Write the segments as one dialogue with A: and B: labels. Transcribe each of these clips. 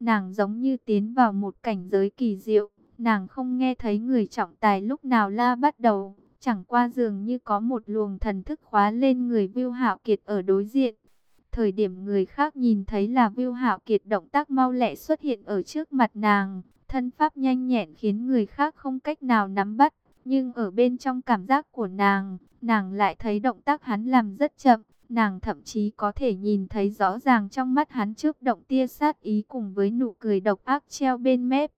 A: Nàng giống như tiến vào một cảnh giới kỳ diệu, nàng không nghe thấy người trọng tài lúc nào la bắt đầu, chẳng qua dường như có một luồng thần thức khóa lên người Viu Hạo Kiệt ở đối diện. Thời điểm người khác nhìn thấy là Viu Hạo Kiệt động tác mau lẹ xuất hiện ở trước mặt nàng, thân pháp nhanh nhẹn khiến người khác không cách nào nắm bắt, nhưng ở bên trong cảm giác của nàng, nàng lại thấy động tác hắn làm rất chậm, nàng thậm chí có thể nhìn thấy rõ ràng trong mắt hắn trước động tia sát ý cùng với nụ cười độc ác treo bên mép.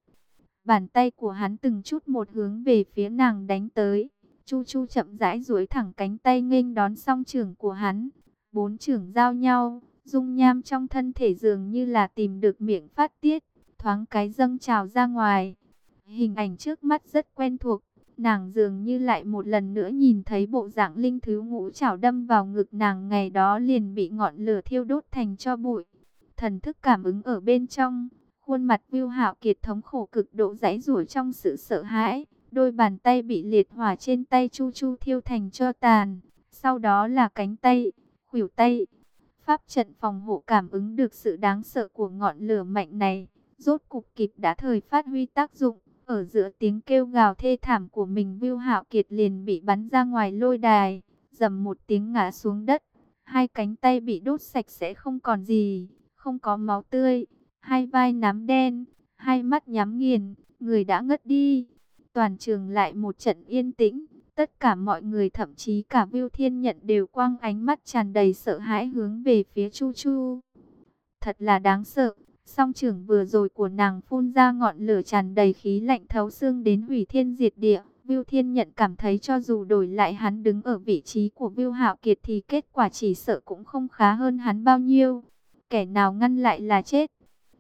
A: Bàn tay của hắn từng chút một hướng về phía nàng đánh tới. Chu Chu chậm rãi duỗi thẳng cánh tay nghênh đón song trưởng của hắn. Bốn trưởng giao nhau, dung nham trong thân thể dường như là tìm được miệng phát tiết, thoáng cái dâng trào ra ngoài. Hình ảnh trước mắt rất quen thuộc, nàng dường như lại một lần nữa nhìn thấy bộ dạng linh thứ ngũ chảo đâm vào ngực nàng ngày đó liền bị ngọn lửa thiêu đốt thành cho bụi. Thần thức cảm ứng ở bên trong, khuôn mặt Viu Hạo Kiệt thống khổ cực độ giãy rủa trong sự sợ hãi, đôi bàn tay bị liệt hỏa trên tay Chu Chu thiêu thành cho tàn, sau đó là cánh tay, khuỷu tay. Pháp trận phòng hộ cảm ứng được sự đáng sợ của ngọn lửa mạnh này, rốt cục kịp đã thời phát huy tác dụng. Ở giữa tiếng kêu gào thê thảm của mình Viu Hạo Kiệt liền bị bắn ra ngoài lôi đài, dầm một tiếng ngã xuống đất. Hai cánh tay bị đốt sạch sẽ không còn gì, không có máu tươi, hai vai nám đen, hai mắt nhắm nghiền, người đã ngất đi. Toàn trường lại một trận yên tĩnh, tất cả mọi người thậm chí cả Viu Thiên Nhận đều quang ánh mắt tràn đầy sợ hãi hướng về phía Chu Chu. Thật là đáng sợ, Song trưởng vừa rồi của nàng phun ra ngọn lửa tràn đầy khí lạnh thấu xương đến hủy thiên diệt địa. Viu Thiên nhận cảm thấy cho dù đổi lại hắn đứng ở vị trí của Viu Hạo Kiệt thì kết quả chỉ sợ cũng không khá hơn hắn bao nhiêu. Kẻ nào ngăn lại là chết.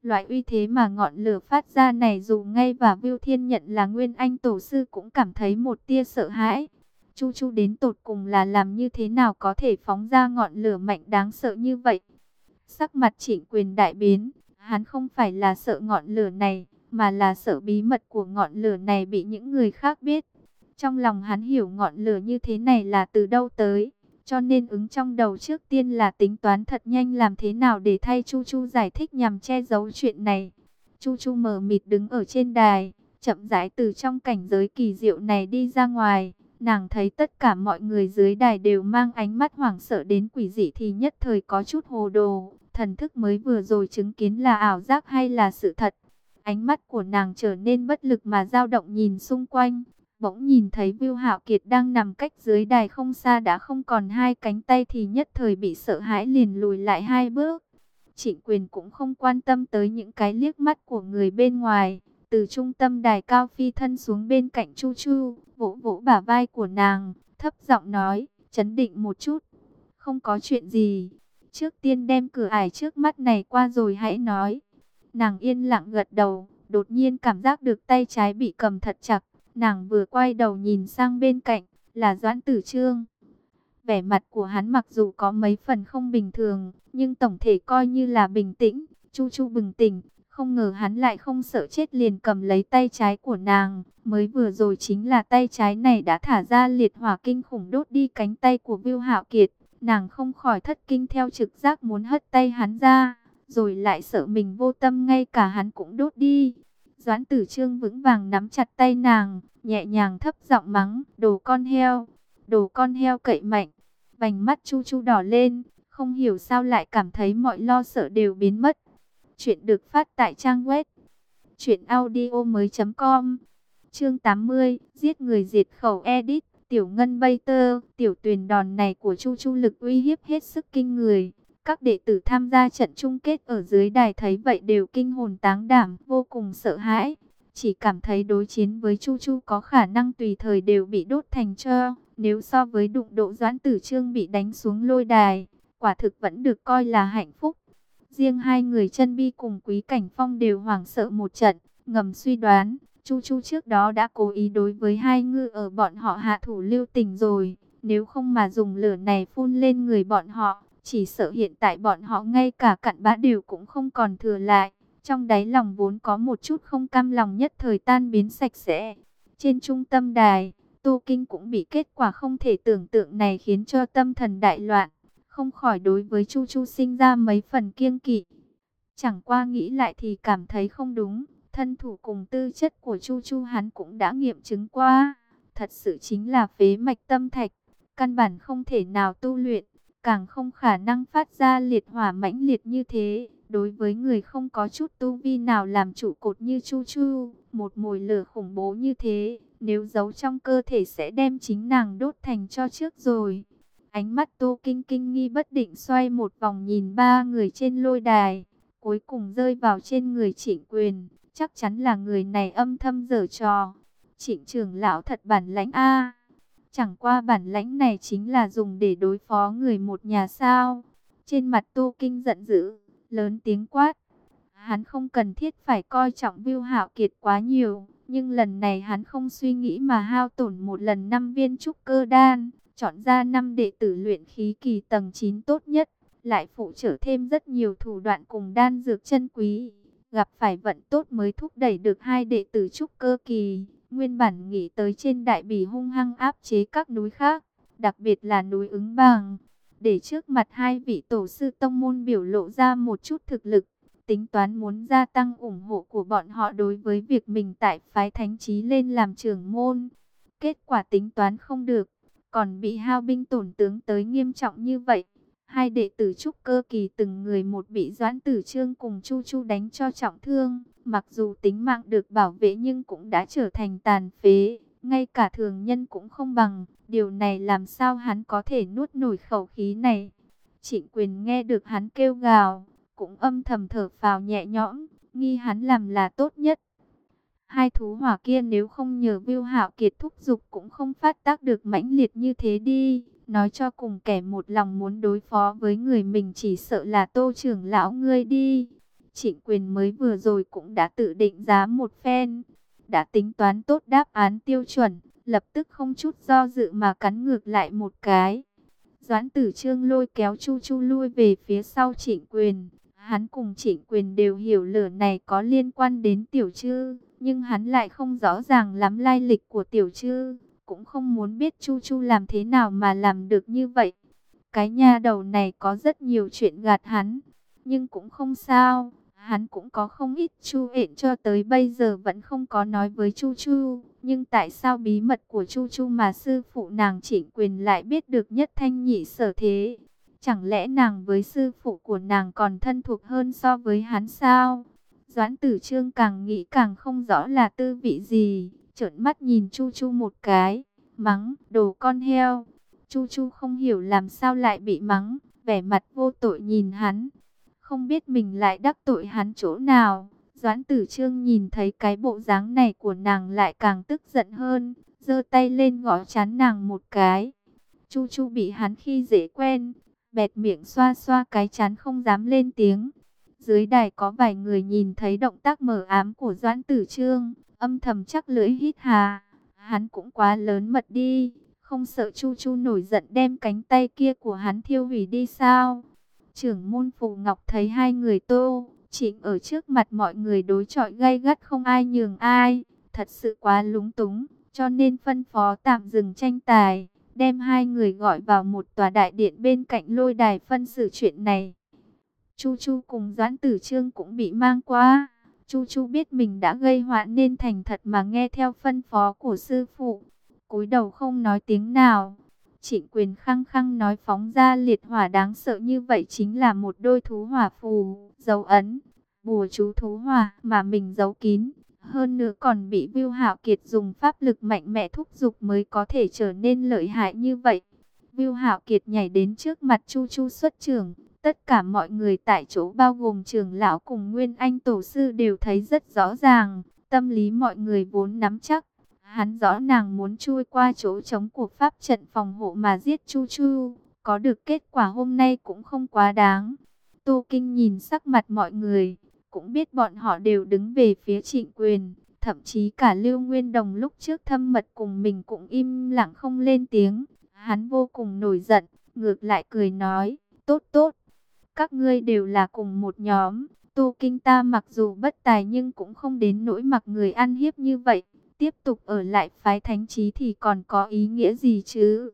A: Loại uy thế mà ngọn lửa phát ra này dù ngay và Viu Thiên nhận là nguyên anh tổ sư cũng cảm thấy một tia sợ hãi. Chu Chu đến tột cùng là làm như thế nào có thể phóng ra ngọn lửa mạnh đáng sợ như vậy. Sắc mặt trịnh quyền đại biến Hắn không phải là sợ ngọn lửa này, mà là sợ bí mật của ngọn lửa này bị những người khác biết. Trong lòng hắn hiểu ngọn lửa như thế này là từ đâu tới, cho nên ứng trong đầu trước tiên là tính toán thật nhanh làm thế nào để thay Chu Chu giải thích nhằm che giấu chuyện này. Chu Chu mờ mịt đứng ở trên đài, chậm rãi từ trong cảnh giới kỳ diệu này đi ra ngoài. Nàng thấy tất cả mọi người dưới đài đều mang ánh mắt hoảng sợ đến quỷ dị thì nhất thời có chút hồ đồ thần thức mới vừa rồi chứng kiến là ảo giác hay là sự thật. Ánh mắt của nàng trở nên bất lực mà dao động nhìn xung quanh. Bỗng nhìn thấy Viu Hạo Kiệt đang nằm cách dưới đài không xa đã không còn hai cánh tay thì nhất thời bị sợ hãi liền lùi lại hai bước. Trịnh quyền cũng không quan tâm tới những cái liếc mắt của người bên ngoài. Từ trung tâm đài cao phi thân xuống bên cạnh Chu Chu, vỗ vỗ bả vai của nàng, thấp giọng nói, chấn định một chút. Không có chuyện gì, Trước tiên đem cửa ải trước mắt này qua rồi hãy nói. Nàng yên lặng gật đầu, đột nhiên cảm giác được tay trái bị cầm thật chặt. Nàng vừa quay đầu nhìn sang bên cạnh, là Doãn Tử Trương. Vẻ mặt của hắn mặc dù có mấy phần không bình thường, nhưng tổng thể coi như là bình tĩnh. Chu Chu bừng tỉnh, không ngờ hắn lại không sợ chết liền cầm lấy tay trái của nàng. Mới vừa rồi chính là tay trái này đã thả ra liệt hỏa kinh khủng đốt đi cánh tay của Viu Hạo Kiệt. Nàng không khỏi thất kinh theo trực giác muốn hất tay hắn ra, rồi lại sợ mình vô tâm ngay cả hắn cũng đốt đi. Doãn tử trương vững vàng nắm chặt tay nàng, nhẹ nhàng thấp giọng mắng, đồ con heo, đồ con heo cậy mạnh. Vành mắt chu chu đỏ lên, không hiểu sao lại cảm thấy mọi lo sợ đều biến mất. Chuyện được phát tại trang web chuyện audio mới.com Chương 80, giết người diệt khẩu edit Tiểu ngân bay tơ, tiểu tuyền đòn này của Chu Chu lực uy hiếp hết sức kinh người. Các đệ tử tham gia trận chung kết ở dưới đài thấy vậy đều kinh hồn táng đảm, vô cùng sợ hãi. Chỉ cảm thấy đối chiến với Chu Chu có khả năng tùy thời đều bị đốt thành cho. Nếu so với đụng độ doãn tử trương bị đánh xuống lôi đài, quả thực vẫn được coi là hạnh phúc. Riêng hai người chân bi cùng quý cảnh phong đều hoảng sợ một trận, ngầm suy đoán, Chu Chu trước đó đã cố ý đối với hai ngư ở bọn họ hạ thủ lưu tình rồi. Nếu không mà dùng lửa này phun lên người bọn họ, chỉ sợ hiện tại bọn họ ngay cả cặn bã đều cũng không còn thừa lại. Trong đáy lòng vốn có một chút không cam lòng nhất thời tan biến sạch sẽ. Trên trung tâm đài, Tô Kinh cũng bị kết quả không thể tưởng tượng này khiến cho tâm thần đại loạn. Không khỏi đối với Chu Chu sinh ra mấy phần kiêng kỵ. Chẳng qua nghĩ lại thì cảm thấy không đúng, thân thủ cùng tư chất của Chu Chu hắn cũng đã nghiệm chứng qua, thật sự chính là phế mạch tâm thạch, căn bản không thể nào tu luyện, càng không khả năng phát ra liệt hỏa mãnh liệt như thế. Đối với người không có chút tu vi nào làm trụ cột như Chu Chu, một mồi lửa khủng bố như thế, nếu giấu trong cơ thể sẽ đem chính nàng đốt thành cho trước rồi. Ánh mắt Tô Kinh kinh nghi bất định xoay một vòng nhìn ba người trên lôi đài, cuối cùng rơi vào trên người trịnh quyền. Chắc chắn là người này âm thầm giở trò. Trịnh trưởng lão thật bản lãnh a Chẳng qua bản lãnh này chính là dùng để đối phó người một nhà sao. Trên mặt Tô Kinh giận dữ, lớn tiếng quát. Hắn không cần thiết phải coi trọng Viu Hạo Kiệt quá nhiều, nhưng lần này hắn không suy nghĩ mà hao tổn một lần năm viên trúc cơ đan, chọn ra năm đệ tử luyện khí kỳ tầng 9 tốt nhất, lại phụ trở thêm rất nhiều thủ đoạn cùng đan dược chân quý, gặp phải vận tốt mới thúc đẩy được hai đệ tử trúc cơ kỳ. Nguyên bản nghĩ tới trên đại bỉ hung hăng áp chế các núi khác, đặc biệt là núi ứng bàng, để trước mặt hai vị tổ sư tông môn biểu lộ ra một chút thực lực, tính toán muốn gia tăng ủng hộ của bọn họ đối với việc mình tại phái thánh trí lên làm trưởng môn. Kết quả tính toán không được, còn bị hao binh tổn tướng tới nghiêm trọng như vậy. Hai đệ tử trúc cơ kỳ từng người một bị doãn tử trương cùng chu chu đánh cho trọng thương. Mặc dù tính mạng được bảo vệ nhưng cũng đã trở thành tàn phế. Ngay cả thường nhân cũng không bằng. Điều này làm sao hắn có thể nuốt nổi khẩu khí này. Trịnh quyền nghe được hắn kêu gào. Cũng âm thầm thở phào nhẹ nhõm. Nghi hắn làm là tốt nhất. Hai thú hỏa kia nếu không nhờ Viu Hạo Kiệt thúc dục cũng không phát tác được mãnh liệt như thế đi. Nói cho cùng kẻ một lòng muốn đối phó với người mình chỉ sợ là tô trưởng lão ngươi đi. Trịnh quyền mới vừa rồi cũng đã tự định giá một phen. Đã tính toán tốt đáp án tiêu chuẩn, lập tức không chút do dự mà cắn ngược lại một cái. Doãn tử trương lôi kéo chu chu lui về phía sau trịnh quyền. Hắn cùng trịnh quyền đều hiểu lửa này có liên quan đến tiểu chư nhưng hắn lại không rõ ràng lắm lai lịch của tiểu chư, cũng không muốn biết Chu Chu làm thế nào mà làm được như vậy. Cái nha đầu này có rất nhiều chuyện gạt hắn, nhưng cũng không sao. Hắn cũng có không ít chu Hện cho tới bây giờ vẫn không có nói với Chu Chu. Nhưng tại sao bí mật của Chu Chu mà sư phụ nàng chỉnh quyền lại biết được nhất thanh nhị sở thế? Chẳng lẽ nàng với sư phụ của nàng còn thân thuộc hơn so với hắn sao? Doãn tử trương càng nghĩ càng không rõ là tư vị gì trợn mắt nhìn Chu Chu một cái, mắng, đồ con heo. Chu Chu không hiểu làm sao lại bị mắng, vẻ mặt vô tội nhìn hắn. Không biết mình lại đắc tội hắn chỗ nào. Doãn tử trương nhìn thấy cái bộ dáng này của nàng lại càng tức giận hơn, giơ tay lên gõ chán nàng một cái. Chu Chu bị hắn khi dễ quen, bẹt miệng xoa xoa cái chán không dám lên tiếng. Dưới đài có vài người nhìn thấy động tác mở ám của Doãn Tử Trương, âm thầm chắc lưỡi hít hà. Hắn cũng quá lớn mật đi, không sợ Chu Chu nổi giận đem cánh tay kia của hắn thiêu hủy đi sao? Trưởng môn Phù Ngọc thấy hai người tô, chỉnh ở trước mặt mọi người đối chọi gay gắt không ai nhường ai, thật sự quá lúng túng, cho nên phân phó tạm dừng tranh tài, đem hai người gọi vào một tòa đại điện bên cạnh lôi đài phân xử chuyện này. Chu Chu cùng Doãn Tử Trương cũng bị mang qua. Chu Chu biết mình đã gây họa nên thành thật mà nghe theo phân phó của sư phụ. cúi đầu không nói tiếng nào. Trịnh quyền khăng khăng nói phóng ra liệt hỏa đáng sợ như vậy chính là một đôi thú hỏa phù, dấu ấn, bùa chú thú hỏa mà mình giấu kín. Hơn nữa còn bị Viu Hạo Kiệt dùng pháp lực mạnh mẽ thúc giục mới có thể trở nên lợi hại như vậy. Viu Hạo Kiệt nhảy đến trước mặt Chu Chu xuất trưởng, Tất cả mọi người tại chỗ bao gồm trưởng lão cùng Nguyên Anh Tổ Sư đều thấy rất rõ ràng, tâm lý mọi người vốn nắm chắc. Hắn rõ nàng muốn chui qua chỗ trống của pháp trận phòng hộ mà giết Chu Chu, có được kết quả hôm nay cũng không quá đáng. Tô Kinh nhìn sắc mặt mọi người, cũng biết bọn họ đều đứng về phía trịnh quyền. Thậm chí cả Lưu Nguyên Đồng lúc trước thâm mật cùng mình cũng im lặng không lên tiếng. Hắn vô cùng nổi giận, ngược lại cười nói, tốt tốt, các ngươi đều là cùng một nhóm. Tu Kinh ta mặc dù bất tài nhưng cũng không đến nỗi mặc người ăn hiếp như vậy. Tiếp tục ở lại phái thánh trí thì còn có ý nghĩa gì chứ?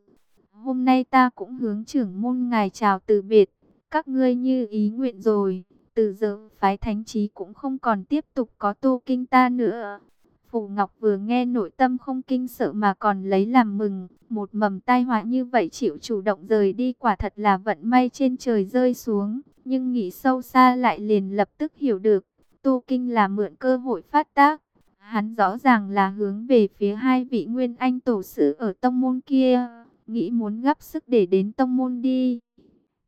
A: Hôm nay ta cũng hướng trưởng môn ngài chào từ biệt. Các ngươi như ý nguyện rồi. từ giờ phái thánh trí cũng không còn tiếp tục có tu kinh ta nữa. Phù Ngọc vừa nghe nội tâm không kinh sợ mà còn lấy làm mừng, một mầm tai họa như vậy chịu chủ động rời đi quả thật là vận may trên trời rơi xuống, nhưng nghĩ sâu xa lại liền lập tức hiểu được, tu Kinh là mượn cơ hội phát tác. Hắn rõ ràng là hướng về phía hai vị nguyên anh tổ sư ở tông môn kia, nghĩ muốn gấp sức để đến tông môn đi.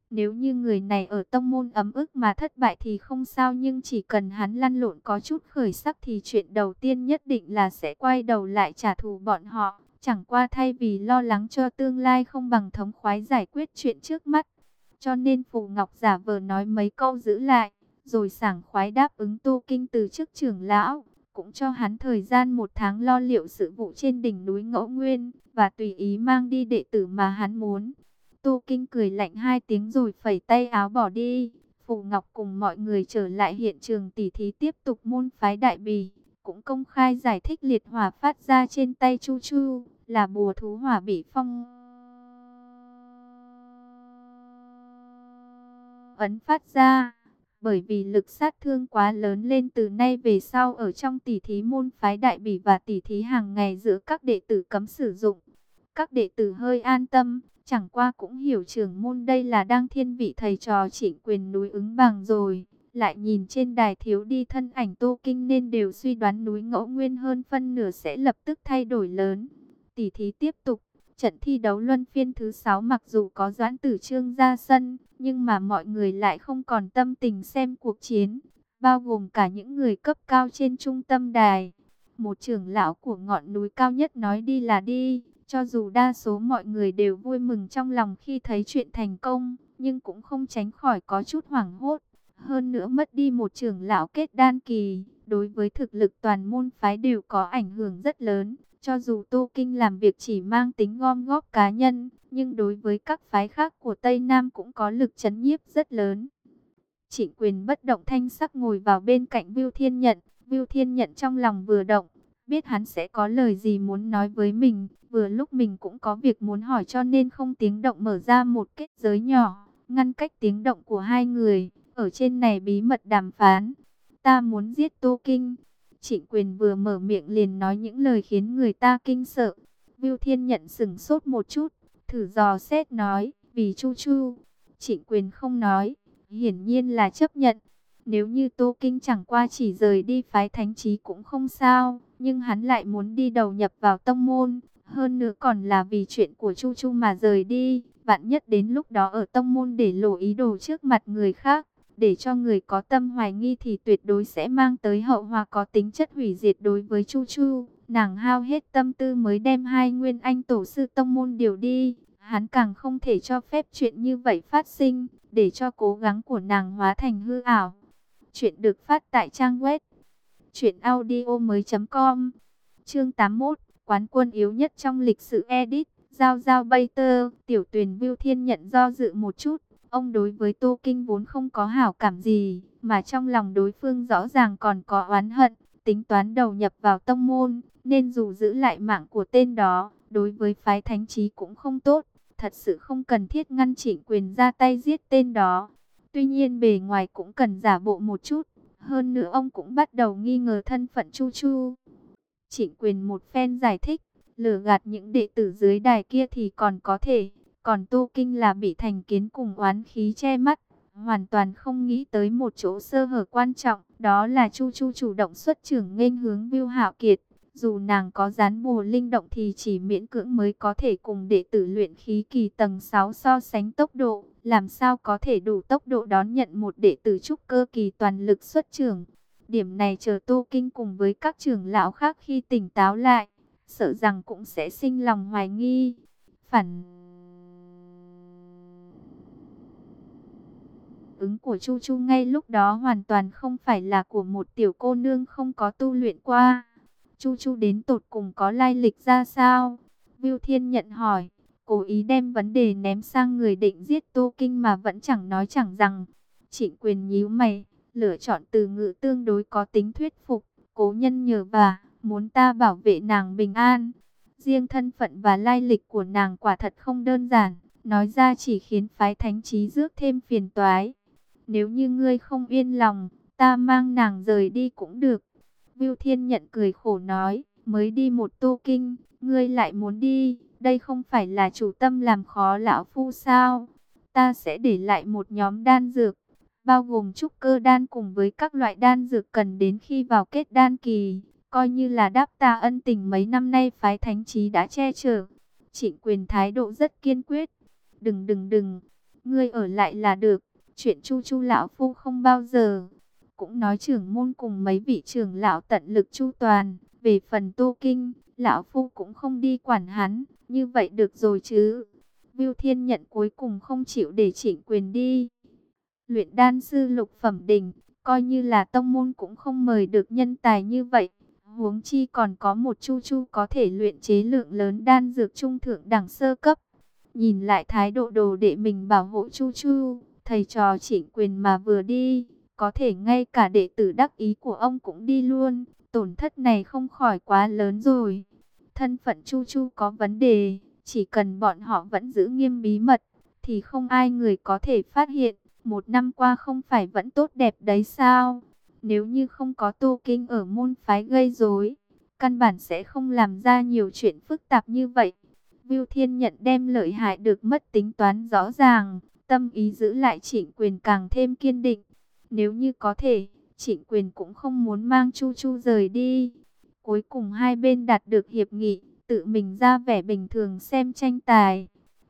A: Nếu như người này ở tông môn ấm ức mà thất bại thì không sao nhưng chỉ cần hắn lăn lộn có chút khởi sắc thì chuyện đầu tiên nhất định là sẽ quay đầu lại trả thù bọn họ. Chẳng qua thay vì lo lắng cho tương lai không bằng thống khoái giải quyết chuyện trước mắt. Cho nên Phù Ngọc giả vờ nói mấy câu giữ lại, rồi sảng khoái đáp ứng tu kinh từ chức trưởng lão. Cũng cho hắn thời gian một tháng lo liệu sự vụ trên đỉnh núi Ngẫu Nguyên, và tùy ý mang đi đệ tử mà hắn muốn. Tu Kinh cười lạnh hai tiếng rồi phẩy tay áo bỏ đi. Phù Ngọc cùng mọi người trở lại hiện trường tỉ thí tiếp tục môn phái đại bì. Cũng công khai giải thích liệt hỏa phát ra trên tay Chu Chu, là bùa thú hỏa bị phong. Ấn phát ra, bởi vì lực sát thương quá lớn lên từ nay về sau ở trong tỉ thí môn phái đại bỉ và tỉ thí hàng ngày giữa các đệ tử cấm sử dụng. Các đệ tử hơi an tâm, Chẳng qua cũng hiểu trưởng môn đây là đang thiên vị thầy trò trịnh quyền núi ứng bằng rồi. Lại nhìn trên đài thiếu đi thân ảnh Tô Kinh nên đều suy đoán núi ngẫu nguyên hơn phân nửa sẽ lập tức thay đổi lớn. Tỷ thí tiếp tục, trận thi đấu luân phiên thứ 6 mặc dù có doãn tử trương ra sân, nhưng mà mọi người lại không còn tâm tình xem cuộc chiến, bao gồm cả những người cấp cao trên trung tâm đài. Một trưởng lão của ngọn núi cao nhất nói đi là đi, cho dù đa số mọi người đều vui mừng trong lòng khi thấy chuyện thành công, nhưng cũng không tránh khỏi có chút hoảng hốt. Hơn nữa mất đi một trưởng lão kết đan kỳ, đối với thực lực toàn môn phái đều có ảnh hưởng rất lớn. Cho dù Tô Kinh làm việc chỉ mang tính gom góp cá nhân, nhưng đối với các phái khác của Tây Nam cũng có lực chấn nhiếp rất lớn. Trịnh quyền bất động thanh sắc ngồi vào bên cạnh Viu Thiên Nhận, Viu Thiên Nhận trong lòng vừa động, biết hắn sẽ có lời gì muốn nói với mình, vừa lúc mình cũng có việc muốn hỏi cho nên không tiếng động mở ra một kết giới nhỏ, ngăn cách tiếng động của hai người, ở trên này bí mật đàm phán. Ta muốn giết Tô Kinh. Trịnh quyền vừa mở miệng liền nói những lời khiến người ta kinh sợ. Viu Thiên nhận sừng sốt một chút, thử dò xét nói, vì Chu Chu. Trịnh quyền không nói, hiển nhiên là chấp nhận. Nếu như Tô Kinh chẳng qua chỉ rời đi phái thánh trí cũng không sao, nhưng hắn lại muốn đi đầu nhập vào tông môn, hơn nữa còn là vì chuyện của Chu Chu mà rời đi, vạn nhất đến lúc đó ở tông môn để lộ ý đồ trước mặt người khác, để cho người có tâm hoài nghi thì tuyệt đối sẽ mang tới hậu hòa có tính chất hủy diệt đối với Chu Chu. Nàng hao hết tâm tư mới đem hai nguyên anh tổ sư tông môn điều đi, hắn càng không thể cho phép chuyện như vậy phát sinh, để cho cố gắng của nàng hóa thành hư ảo. Chuyện được phát tại trang web truyệnaudiomoi.com. Chương 81, quán quân yếu nhất trong lịch sử edit, giao giao bay tơ, tiểu tuyển Viu Thiên nhận do dự một chút, ông đối với Tô Kinh vốn không có hảo cảm gì, mà trong lòng đối phương rõ ràng còn có oán hận, tính toán đầu nhập vào tông môn, nên dù giữ lại mạng của tên đó, đối với phái thánh trí cũng không tốt, thật sự không cần thiết ngăn chỉnh quyền ra tay giết tên đó. Tuy nhiên bề ngoài cũng cần giả bộ một chút, hơn nữa ông cũng bắt đầu nghi ngờ thân phận Chu Chu. Trịnh quyền một phen giải thích, lừa gạt những đệ tử dưới đài kia thì còn có thể, còn tu Kinh là bị thành kiến cùng oán khí che mắt, hoàn toàn không nghĩ tới một chỗ sơ hở quan trọng, đó là Chu Chu chủ động xuất trưởng nghênh hướng Viu Hạo Kiệt. Dù nàng có dán bùa linh động thì chỉ miễn cưỡng mới có thể cùng đệ tử luyện khí kỳ tầng 6 so sánh tốc độ, làm sao có thể đủ tốc độ đón nhận một đệ tử trúc cơ kỳ toàn lực xuất trưởng. Điểm này chờ tu Kinh cùng với các trưởng lão khác khi tỉnh táo lại, sợ rằng cũng sẽ sinh lòng hoài nghi. Phản ứng của Chu Chu ngay lúc đó hoàn toàn không phải là của một tiểu cô nương không có tu luyện qua. Chu Chu đến tột cùng có lai lịch ra sao? Viu Thiên nhận hỏi, cố ý đem vấn đề ném sang người định giết Tô Kinh mà vẫn chẳng nói chẳng rằng. Trịnh quyền nhíu mày, lựa chọn từ ngữ tương đối có tính thuyết phục, cố nhân nhờ bà, muốn ta bảo vệ nàng bình an. Riêng thân phận và lai lịch của nàng quả thật không đơn giản, nói ra chỉ khiến phái thánh trí rước thêm phiền toái. Nếu như ngươi không yên lòng, ta mang nàng rời đi cũng được. Viu Thiên nhận cười khổ nói, mới đi một tô kinh, ngươi lại muốn đi, đây không phải là chủ tâm làm khó lão phu sao? Ta sẽ để lại một nhóm đan dược, bao gồm trúc cơ đan cùng với các loại đan dược cần đến khi vào kết đan kỳ, coi như là đáp ta ân tình mấy năm nay phái thánh trí đã che chở. Trịnh quyền thái độ rất kiên quyết, đừng đừng đừng, ngươi ở lại là được, chuyện chu chu lão phu không bao giờ. Cũng nói trưởng môn cùng mấy vị trưởng lão tận lực chu toàn, về phần tô kinh, lão phu cũng không đi quản hắn, như vậy được rồi chứ. Viu Thiên nhận cuối cùng không chịu để trịnh quyền đi. Luyện đan sư lục phẩm đỉnh, coi như là tông môn cũng không mời được nhân tài như vậy. Huống chi còn có một chu chu có thể luyện chế lượng lớn đan dược trung thượng đẳng sơ cấp. Nhìn lại thái độ đồ đệ mình bảo hộ chu chu, thầy trò chỉnh quyền mà vừa đi, có thể ngay cả đệ tử đắc ý của ông cũng đi luôn. Tổn thất này không khỏi quá lớn rồi. Thân phận chu chu có vấn đề, chỉ cần bọn họ vẫn giữ nghiêm bí mật, thì không ai người có thể phát hiện. Một năm qua không phải vẫn tốt đẹp đấy sao? Nếu như không có Tô Kinh ở môn phái gây rối, căn bản sẽ không làm ra nhiều chuyện phức tạp như vậy. Viu Thiên nhận đem lợi hại được mất tính toán rõ ràng, tâm ý giữ lại trịnh quyền càng thêm kiên định. Nếu như có thể, trịnh quyền cũng không muốn mang Chu Chu rời đi. Cuối cùng hai bên đạt được hiệp nghị, tự mình ra vẻ bình thường xem tranh tài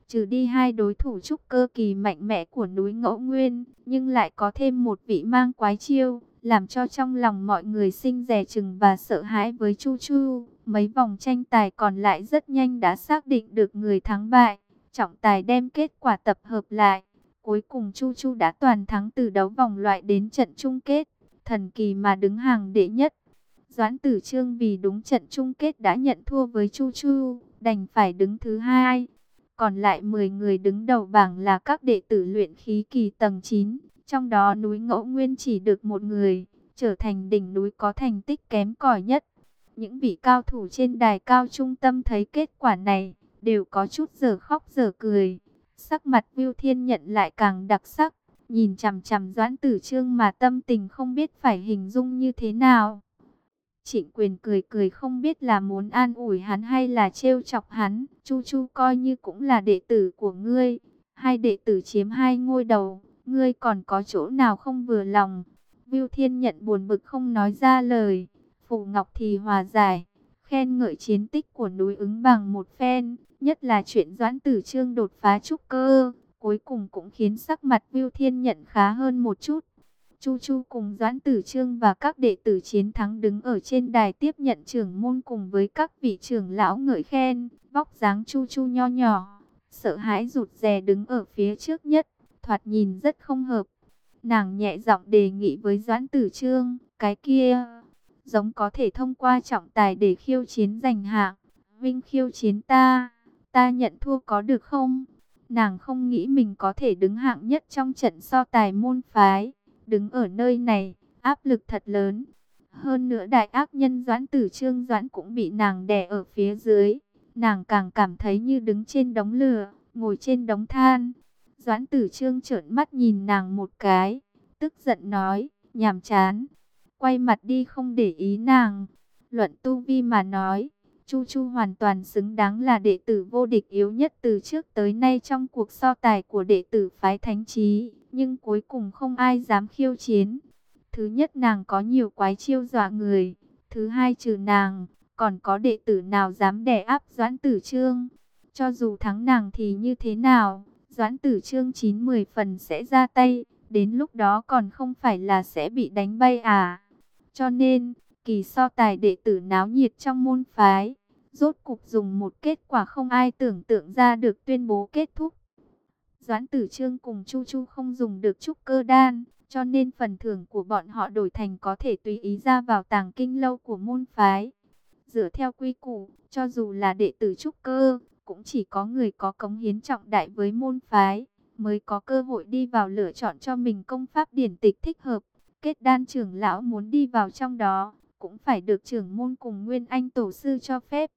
A: trừ đi hai đối thủ trúc cơ kỳ mạnh mẽ của núi Ngẫu Nguyên, nhưng lại có thêm một vị mang quái chiêu, làm cho trong lòng mọi người sinh dè chừng và sợ hãi với Chu Chu. Mấy vòng tranh tài còn lại rất nhanh đã xác định được người thắng bại, trọng tài đem kết quả tập hợp lại. Cuối cùng Chu Chu đã toàn thắng từ đấu vòng loại đến trận chung kết, thần kỳ mà đứng hàng đệ nhất. Doãn Tử Trương vì đúng trận chung kết đã nhận thua với Chu Chu, đành phải đứng thứ hai. Còn lại 10 người đứng đầu bảng là các đệ tử luyện khí kỳ tầng 9. Trong đó núi ngẫu nguyên chỉ được một người, trở thành đỉnh núi có thành tích kém cỏi nhất. Những vị cao thủ trên đài cao trung tâm thấy kết quả này, đều có chút giờ khóc giờ cười. Sắc mặt Viu Thiên nhận lại càng đặc sắc, nhìn chằm chằm Doãn Tử Trương mà tâm tình không biết phải hình dung như thế nào. Trịnh quyền cười cười không biết là muốn an ủi hắn hay là trêu chọc hắn. Chu Chu coi như cũng là đệ tử của ngươi. Hai đệ tử chiếm hai ngôi đầu. Ngươi còn có chỗ nào không vừa lòng. Viu Thiên nhận buồn bực không nói ra lời. Phù Ngọc thì hòa giải. Khen ngợi chiến tích của núi ứng bằng một phen. Nhất là chuyện Doãn Tử Trương đột phá trúc cơ. Cuối cùng cũng khiến sắc mặt Viu Thiên nhận khá hơn một chút. Chu Chu cùng Doãn Tử Trương và các đệ tử chiến thắng đứng ở trên đài tiếp nhận trưởng môn cùng với các vị trưởng lão ngợi khen, vóc dáng Chu Chu nho nhỏ, sợ hãi rụt rè đứng ở phía trước nhất, thoạt nhìn rất không hợp. Nàng nhẹ giọng đề nghị với Doãn Tử Trương, cái kia, giống có thể thông qua trọng tài để khiêu chiến giành hạng, vinh khiêu chiến ta, ta nhận thua có được không? Nàng không nghĩ mình có thể đứng hạng nhất trong trận so tài môn phái Đứng ở nơi này, áp lực thật lớn. Hơn nữa đại ác nhân Doãn Tử Trương Doãn cũng bị nàng đè ở phía dưới. Nàng càng cảm thấy như đứng trên đống lửa, ngồi trên đống than. Doãn Tử Trương trợn mắt nhìn nàng một cái, tức giận nói, nhàm chán. Quay mặt đi không để ý nàng. Luận tu vi mà nói, Chu Chu hoàn toàn xứng đáng là đệ tử vô địch yếu nhất từ trước tới nay trong cuộc so tài của đệ tử phái thánh trí nhưng cuối cùng không ai dám khiêu chiến. Thứ nhất nàng có nhiều quái chiêu dọa người, thứ hai trừ nàng, còn có đệ tử nào dám đè áp Doãn Tử Trương. Cho dù thắng nàng thì như thế nào, Doãn Tử Trương 9-10 phần sẽ ra tay, đến lúc đó còn không phải là sẽ bị đánh bay à. Cho nên, kỳ so tài đệ tử náo nhiệt trong môn phái, rốt cục dùng một kết quả không ai tưởng tượng ra được tuyên bố kết thúc. Doãn Tử Trương cùng Chu Chu không dùng được trúc cơ đan, cho nên phần thưởng của bọn họ đổi thành có thể tùy ý ra vào tàng kinh lâu của môn phái. Dựa theo quy củ, cho dù là đệ tử trúc cơ, cũng chỉ có người có cống hiến trọng đại với môn phái, mới có cơ hội đi vào lựa chọn cho mình công pháp điển tịch thích hợp. Kết đan trưởng lão muốn đi vào trong đó, cũng phải được trưởng môn cùng Nguyên Anh tổ sư cho phép.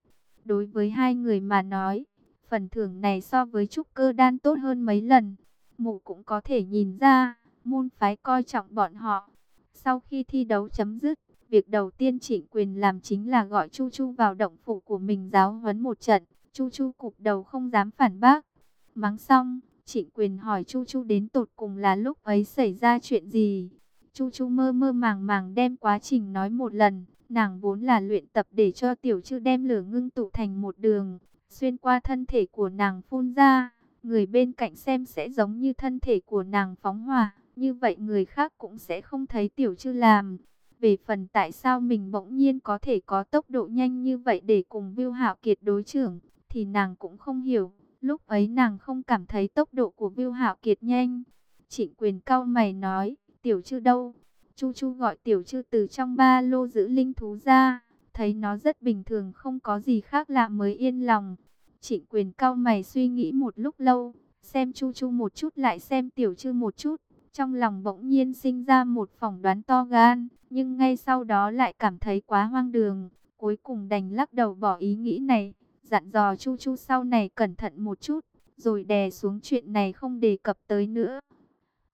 A: Đối với hai người mà nói, phần thưởng này so với trúc cơ đan tốt hơn mấy lần. Mụ cũng có thể nhìn ra, môn phái coi trọng bọn họ. Sau khi thi đấu chấm dứt, việc đầu tiên trịnh quyền làm chính là gọi Chu Chu vào động phủ của mình giáo huấn một trận. Chu Chu cụp đầu không dám phản bác. Mắng xong, trịnh quyền hỏi Chu Chu đến tột cùng là lúc ấy xảy ra chuyện gì. Chu Chu mơ mơ màng màng đem quá trình nói một lần. Nàng vốn là luyện tập để cho tiểu chư đem lửa ngưng tụ thành một đường, xuyên qua thân thể của nàng phun ra. Người bên cạnh xem sẽ giống như thân thể của nàng phóng hỏa, như vậy người khác cũng sẽ không thấy tiểu chư làm. Về phần tại sao mình bỗng nhiên có thể có tốc độ nhanh như vậy để cùng Viu Hạo Kiệt đối trưởng, thì nàng cũng không hiểu. Lúc ấy nàng không cảm thấy tốc độ của Viu Hạo Kiệt nhanh. Trịnh quyền cao mày nói, tiểu chư đâu? Chu Chu gọi tiểu chư từ trong ba lô giữ linh thú ra, thấy nó rất bình thường không có gì khác lạ mới yên lòng. Trịnh quyền cao mày suy nghĩ một lúc lâu, xem Chu Chu một chút lại xem tiểu chư một chút. Trong lòng bỗng nhiên sinh ra một phỏng đoán to gan, nhưng ngay sau đó lại cảm thấy quá hoang đường. Cuối cùng đành lắc đầu bỏ ý nghĩ này, dặn dò Chu Chu sau này cẩn thận một chút, rồi đè xuống chuyện này không đề cập tới nữa.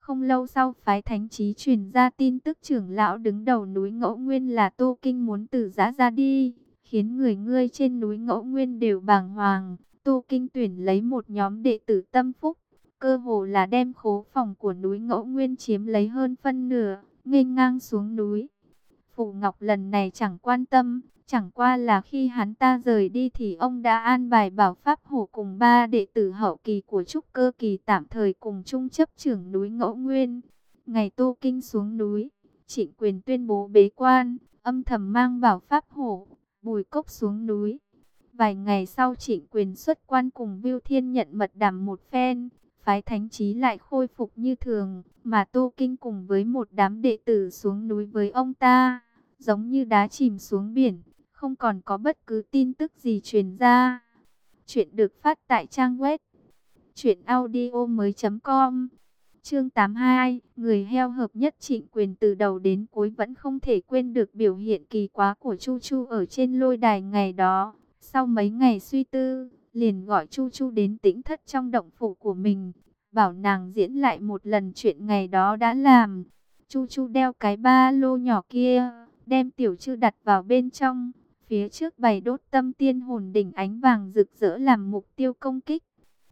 A: Không lâu sau phái thánh trí truyền ra tin tức trưởng lão đứng đầu núi Ngẫu Nguyên là Tô Kinh muốn từ giã ra đi, khiến người ngươi trên núi Ngẫu Nguyên đều bàng hoàng. Tô Kinh tuyển lấy một nhóm đệ tử tâm phúc, cơ hồ là đem khố phòng của núi Ngẫu Nguyên chiếm lấy hơn phân nửa, nghênh ngang xuống núi. Phủ Ngọc lần này chẳng quan tâm, chẳng qua là khi hắn ta rời đi thì ông đã an bài bảo pháp hổ cùng ba đệ tử hậu kỳ của trúc cơ kỳ tạm thời cùng chung chấp trưởng núi Ngẫu Nguyên. Ngày Tô Kinh xuống núi, trịnh quyền tuyên bố bế quan, âm thầm mang bảo pháp hổ, bùi cốc xuống núi. Vài ngày sau trịnh quyền xuất quan cùng Viu Thiên nhận mật đàm một phen, phái thánh trí lại khôi phục như thường, mà Tô Kinh cùng với một đám đệ tử xuống núi với ông ta, giống như đá chìm xuống biển, không còn có bất cứ tin tức gì truyền ra. Chuyện được phát tại trang web truyệnaudiomoi.com. Chương 82, người heo hợp nhất Trịnh Quyền từ đầu đến cuối vẫn không thể quên được biểu hiện kỳ quá của Chu Chu ở trên lôi đài ngày đó. Sau mấy ngày suy tư, liền gọi Chu Chu đến tĩnh thất trong động phủ của mình, bảo nàng diễn lại một lần chuyện ngày đó đã làm. Chu Chu đeo cái ba lô nhỏ kia, đem tiểu chư đặt vào bên trong, phía trước bày đốt tâm tiên hồn đỉnh ánh vàng rực rỡ làm mục tiêu công kích.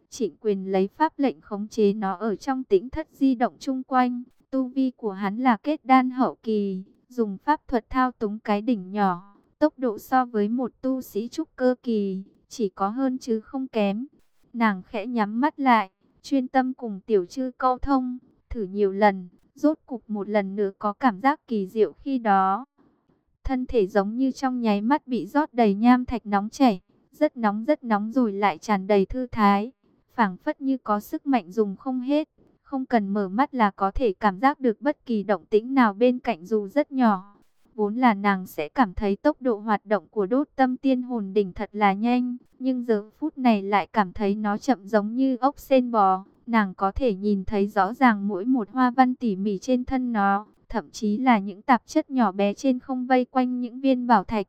A: Trịnh quyền lấy pháp lệnh khống chế nó ở trong tĩnh thất di động chung quanh, tu vi của hắn là kết đan hậu kỳ, dùng pháp thuật thao túng cái đỉnh nhỏ, tốc độ so với một tu sĩ trúc cơ kỳ, chỉ có hơn chứ không kém. Nàng khẽ nhắm mắt lại, chuyên tâm cùng tiểu chư câu thông, thử nhiều lần, rốt cục một lần nữa có cảm giác kỳ diệu khi đó. Thân thể giống như trong nháy mắt bị rót đầy nham thạch nóng chảy, rất nóng rất nóng rồi lại tràn đầy thư thái, phảng phất như có sức mạnh dùng không hết, không cần mở mắt là có thể cảm giác được bất kỳ động tĩnh nào bên cạnh dù rất nhỏ. Vốn là nàng sẽ cảm thấy tốc độ hoạt động của đốt tâm tiên hồn đỉnh thật là nhanh, nhưng giờ phút này lại cảm thấy nó chậm giống như ốc sen bò. Nàng có thể nhìn thấy rõ ràng mỗi một hoa văn tỉ mỉ trên thân nó, thậm chí là những tạp chất nhỏ bé trên không vây quanh những viên bảo thạch.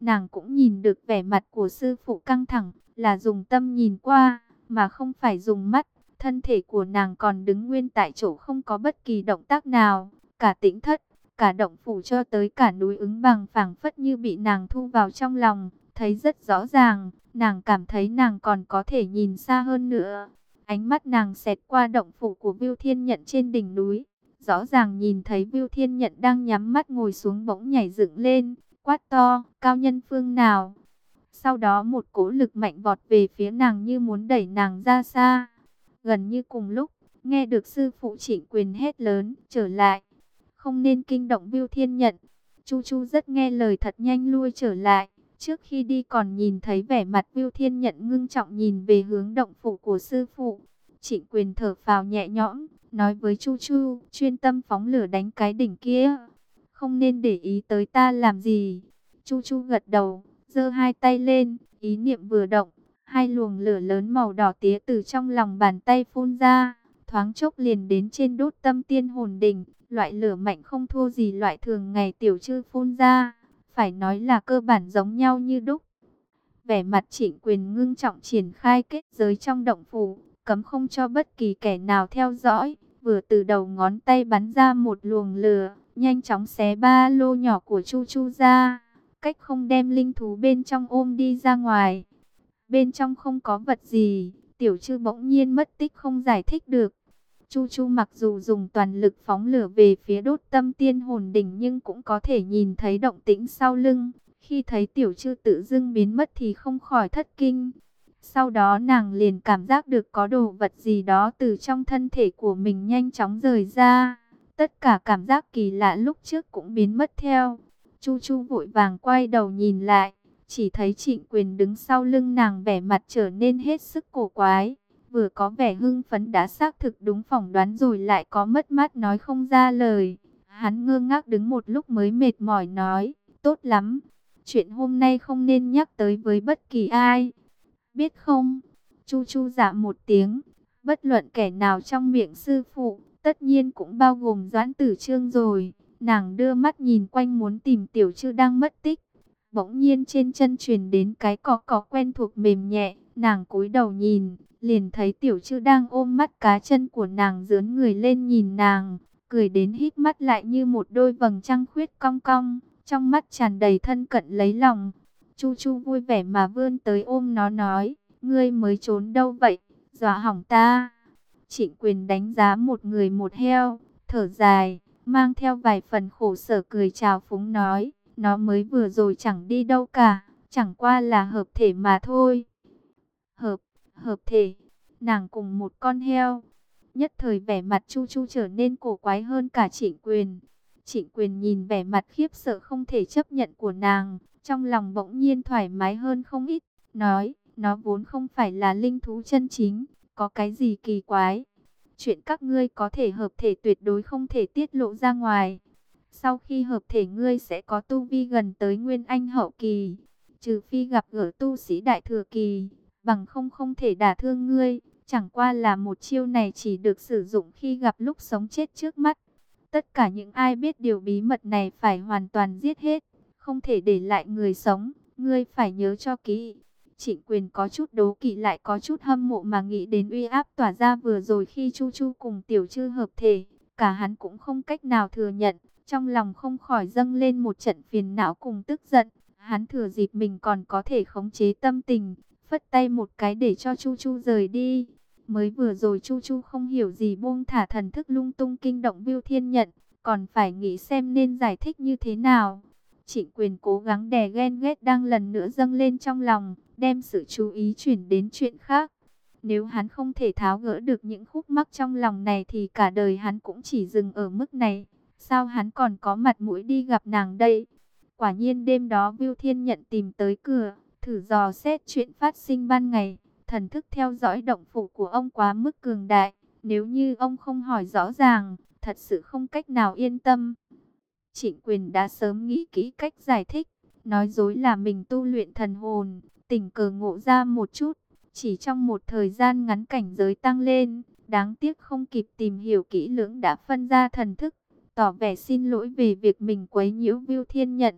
A: Nàng cũng nhìn được vẻ mặt của sư phụ căng thẳng, là dùng tâm nhìn qua, mà không phải dùng mắt. Thân thể của nàng còn đứng nguyên tại chỗ không có bất kỳ động tác nào, cả tĩnh thất, cả động phủ cho tới cả núi ứng bằng phảng phất như bị nàng thu vào trong lòng, thấy rất rõ ràng, nàng cảm thấy nàng còn có thể nhìn xa hơn nữa. Ánh mắt nàng xẹt qua động phủ của Viu Thiên Nhận trên đỉnh núi, rõ ràng nhìn thấy Viu Thiên Nhận đang nhắm mắt ngồi xuống bỗng nhảy dựng lên, quát to, cao nhân phương nào. Sau đó một cỗ lực mạnh vọt về phía nàng như muốn đẩy nàng ra xa. Gần như cùng lúc, nghe được sư phụ trịnh quyền hét lớn, trở lại. Không nên kinh động Viu Thiên Nhận. Chu Chu rất nghe lời thật nhanh lui trở lại. Trước khi đi còn nhìn thấy vẻ mặt Viu Thiên Nhận ngưng trọng nhìn về hướng động phủ của sư phụ. Trịnh quyền thở phào nhẹ nhõm, nói với Chu Chu, chuyên tâm phóng lửa đánh cái đỉnh kia. Không nên để ý tới ta làm gì. Chu Chu gật đầu, giơ hai tay lên, ý niệm vừa động, hai luồng lửa lớn màu đỏ tía từ trong lòng bàn tay phun ra, thoáng chốc liền đến trên đốt tâm tiên hồn đỉnh, loại lửa mạnh không thua gì loại thường ngày tiểu chư phun ra, phải nói là cơ bản giống nhau như đúc. Vẻ mặt trịnh quyền ngưng trọng triển khai kết giới trong động phủ, cấm không cho bất kỳ kẻ nào theo dõi, vừa từ đầu ngón tay bắn ra một luồng lửa, nhanh chóng xé ba lô nhỏ của Chu Chu ra, cách không đem linh thú bên trong ôm đi ra ngoài. Bên trong không có vật gì, tiểu chư bỗng nhiên mất tích không giải thích được. Chu Chu mặc dù dùng toàn lực phóng lửa về phía đốt tâm tiên hồn đỉnh nhưng cũng có thể nhìn thấy động tĩnh sau lưng. Khi thấy tiểu chư tự dưng biến mất thì không khỏi thất kinh. Sau đó nàng liền cảm giác được có đồ vật gì đó từ trong thân thể của mình nhanh chóng rời ra. Tất cả cảm giác kỳ lạ lúc trước cũng biến mất theo. Chu Chu vội vàng quay đầu nhìn lại, chỉ thấy trịnh quyền đứng sau lưng nàng vẻ mặt trở nên hết sức cổ quái. Vừa có vẻ hưng phấn đã xác thực đúng phỏng đoán rồi lại có mất mát nói không ra lời. Hắn ngơ ngác đứng một lúc mới mệt mỏi nói, tốt lắm, chuyện hôm nay không nên nhắc tới với bất kỳ ai. Biết không? Chu Chu dạ một tiếng, bất luận kẻ nào trong miệng sư phụ, tất nhiên cũng bao gồm Doãn Tử Trương rồi. Nàng đưa mắt nhìn quanh muốn tìm tiểu chư đang mất tích. Bỗng nhiên trên chân truyền đến cái cỏ cỏ quen thuộc mềm nhẹ, nàng cúi đầu nhìn, liền thấy tiểu chư đang ôm mắt cá chân của nàng dướn người lên nhìn nàng, cười đến hít mắt lại như một đôi vầng trăng khuyết cong cong, trong mắt tràn đầy thân cận lấy lòng. Chu Chu vui vẻ mà vươn tới ôm nó nói, ngươi mới trốn đâu vậy, dọa hỏng ta. Trịnh quyền đánh giá một người một heo, thở dài, mang theo vài phần khổ sở cười chào phúng nói, nó mới vừa rồi chẳng đi đâu cả, chẳng qua là hợp thể mà thôi. Hợp, hợp thể, nàng cùng một con heo. Nhất thời vẻ mặt Chu Chu trở nên cổ quái hơn cả trịnh quyền. Trịnh quyền nhìn vẻ mặt khiếp sợ không thể chấp nhận của nàng, trong lòng bỗng nhiên thoải mái hơn không ít, nói, nó vốn không phải là linh thú chân chính, có cái gì kỳ quái. Chuyện các ngươi có thể hợp thể tuyệt đối không thể tiết lộ ra ngoài. Sau khi hợp thể ngươi sẽ có tu vi gần tới nguyên anh hậu kỳ, trừ phi gặp gỡ tu sĩ đại thừa kỳ, bằng không không thể đả thương ngươi. Chẳng qua là một chiêu này chỉ được sử dụng khi gặp lúc sống chết trước mắt. Tất cả những ai biết điều bí mật này phải hoàn toàn giết hết, không thể để lại người sống, ngươi phải nhớ cho kỹ. Trịnh quyền có chút đố kỵ lại có chút hâm mộ mà nghĩ đến uy áp tỏa ra vừa rồi khi Chu Chu cùng tiểu chư hợp thể. Cả hắn cũng không cách nào thừa nhận, trong lòng không khỏi dâng lên một trận phiền não cùng tức giận. Hắn thừa dịp mình còn có thể khống chế tâm tình, phất tay một cái để cho Chu Chu rời đi. Mới vừa rồi Chu Chu không hiểu gì buông thả thần thức lung tung kinh động Viu Thiên Nhận, còn phải nghĩ xem nên giải thích như thế nào. Trịnh quyền cố gắng đè ghen ghét đang lần nữa dâng lên trong lòng, đem sự chú ý chuyển đến chuyện khác. Nếu hắn không thể tháo gỡ được những khúc mắc trong lòng này thì cả đời hắn cũng chỉ dừng ở mức này. Sao hắn còn có mặt mũi đi gặp nàng đây? Quả nhiên đêm đó Viu Thiên Nhận tìm tới cửa, thử dò xét chuyện phát sinh ban ngày. Thần thức theo dõi động phủ của ông quá mức cường đại. Nếu như ông không hỏi rõ ràng, thật sự không cách nào yên tâm. Trịnh quyền đã sớm nghĩ kỹ cách giải thích, nói dối là mình tu luyện thần hồn, tình cờ ngộ ra một chút, chỉ trong một thời gian ngắn cảnh giới tăng lên, đáng tiếc không kịp tìm hiểu kỹ lưỡng đã phân ra thần thức, tỏ vẻ xin lỗi về việc mình quấy nhiễu Viu Thiên Nhận.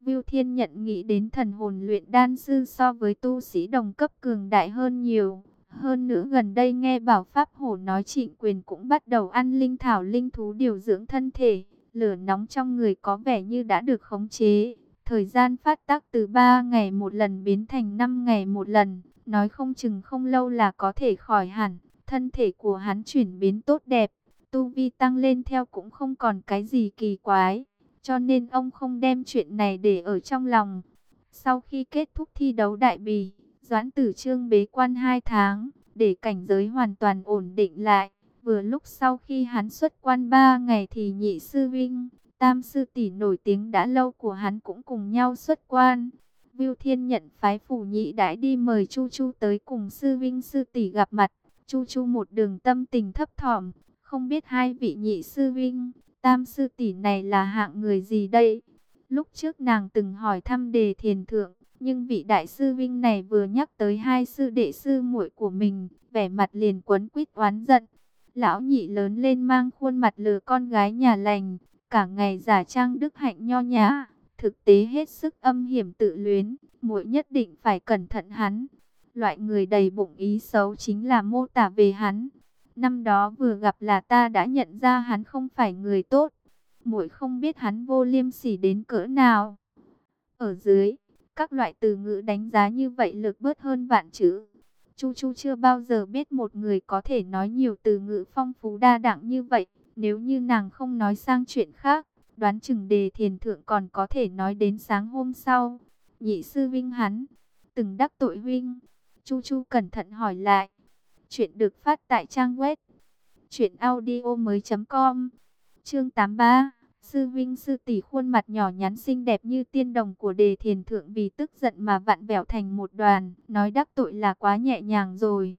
A: Viu Thiên Nhận nghĩ đến thần hồn luyện đan sư so với tu sĩ đồng cấp cường đại hơn nhiều. Hơn nữa gần đây nghe bảo Pháp Hổ nói trịnh quyền cũng bắt đầu ăn linh thảo linh thú điều dưỡng thân thể. Lửa nóng trong người có vẻ như đã được khống chế. Thời gian phát tác từ 3 ngày một lần biến thành 5 ngày một lần. Nói không chừng không lâu là có thể khỏi hẳn. Thân thể của hắn chuyển biến tốt đẹp. Tu vi tăng lên theo cũng không còn cái gì kỳ quái. Cho nên ông không đem chuyện này để ở trong lòng. Sau khi kết thúc thi đấu đại bì, Doãn tử trương bế quan 2 tháng, để cảnh giới hoàn toàn ổn định lại. Vừa lúc sau khi hắn xuất quan 3 ngày thì nhị sư vinh, tam sư tỷ nổi tiếng đã lâu của hắn cũng cùng nhau xuất quan. Viu Thiên nhận phái phủ nhị đãi đi mời Chu Chu tới cùng sư vinh sư tỷ gặp mặt. Chu Chu một đường tâm tình thấp thỏm, không biết hai vị nhị sư vinh, tam sư tỷ này là hạng người gì đây? Lúc trước nàng từng hỏi thăm đề thiền thượng, nhưng vị đại sư vinh này vừa nhắc tới hai sư đệ sư muội của mình, vẻ mặt liền quấn quýt oán giận. Lão nhị lớn lên mang khuôn mặt lừa con gái nhà lành, cả ngày giả trang đức hạnh nho nhã, thực tế hết sức âm hiểm tự luyến, muội nhất định phải cẩn thận hắn. Loại người đầy bụng ý xấu chính là mô tả về hắn. Năm đó vừa gặp là ta đã nhận ra hắn không phải người tốt. Muội không biết hắn vô liêm sỉ đến cỡ nào. Ở dưới, các loại từ ngữ đánh giá như vậy lực bớt hơn vạn chữ. Chu Chu chưa bao giờ biết một người có thể nói nhiều từ ngữ phong phú đa đẳng như vậy. Nếu như nàng không nói sang chuyện khác, đoán chừng đề thiền thượng còn có thể nói đến sáng hôm sau. Nhị sư Vinh hắn, từng đắc tội huynh. Chu Chu cẩn thận hỏi lại. Chuyện được phát tại trang web truyệnaudiomoi.com. Chương 83. Sư Vinh sư tỷ khuôn mặt nhỏ nhắn xinh đẹp như tiên đồng của Đề Thiền thượng vì tức giận mà vặn vẹo thành một đoàn, nói đắc tội là quá nhẹ nhàng rồi.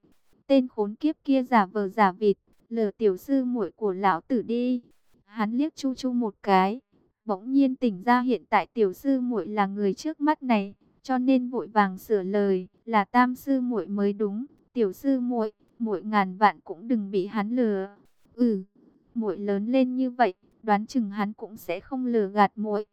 A: Tên khốn kiếp kia giả vờ giả vịt, lừa tiểu sư muội của lão tử đi. Hắn liếc Chu Chu một cái, bỗng nhiên tỉnh ra hiện tại tiểu sư muội là người trước mắt này, cho nên vội vàng sửa lời, là tam sư muội mới đúng, tiểu sư muội, muội ngàn vạn cũng đừng bị hắn lừa. Ừ, muội lớn lên như vậy, đoán chừng hắn cũng sẽ không lừa gạt muội.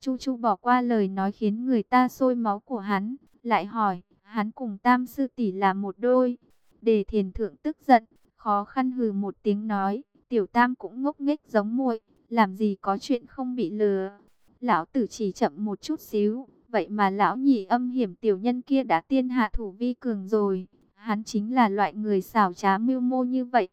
A: Chu Chu bỏ qua lời nói khiến người ta sôi máu của hắn, lại hỏi, hắn cùng tam sư tỷ là một đôi. Đề thiền thượng tức giận, khó khăn hừ một tiếng nói, tiểu tam cũng ngốc nghếch giống muội, làm gì có chuyện không bị lừa. Lão tử chỉ chậm một chút xíu, vậy mà lão nhị âm hiểm tiểu nhân kia đã tiên hạ thủ vi cường rồi. Hắn chính là loại người xảo trá mưu mô như vậy.